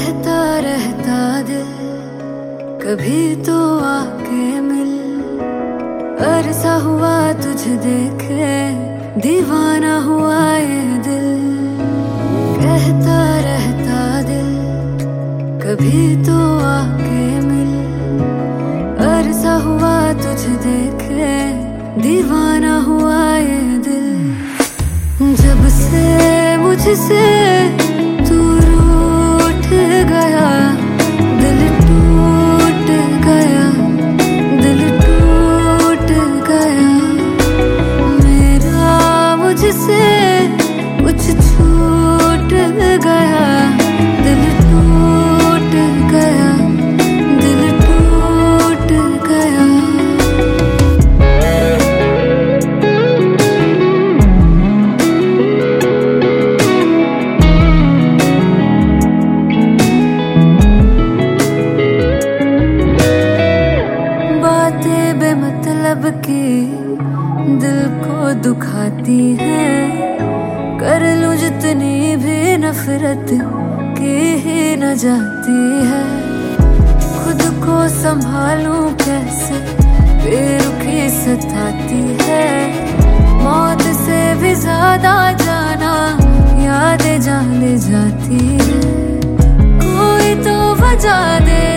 बहता रहता दिल, कभी तो आके मिल। अरसा हुआ तुझे देखे, दीवाना हुआ ये दिल। कहता रहता दिल, कभी तो आके मिल। अरसा हुआ तुझे देखे, दीवाना हुआ ये दिल। जब से मुझसे दुखाती है। कर लू जितनी भी नफरत की ही न जाती है। खुद को संभालू कैसे? बेरुखी सताती है। मौत से भी ज़्यादा जाना, याद जाने जाती है। कोई तो वजह दे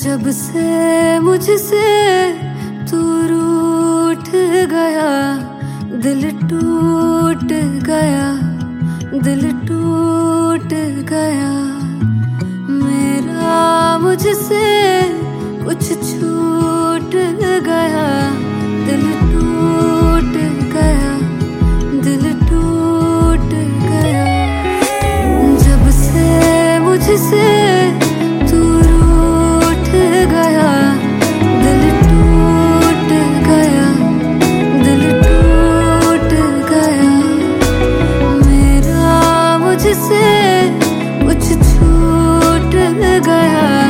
जब से मुझसे तू रूठ गया, दिल टूट गया, दिल टूट गया। मेरा मुझसे कुछ छूट गया, दिल टूट गया, दिल टूट गया। जब से मुझसे से कुछ छूट गया।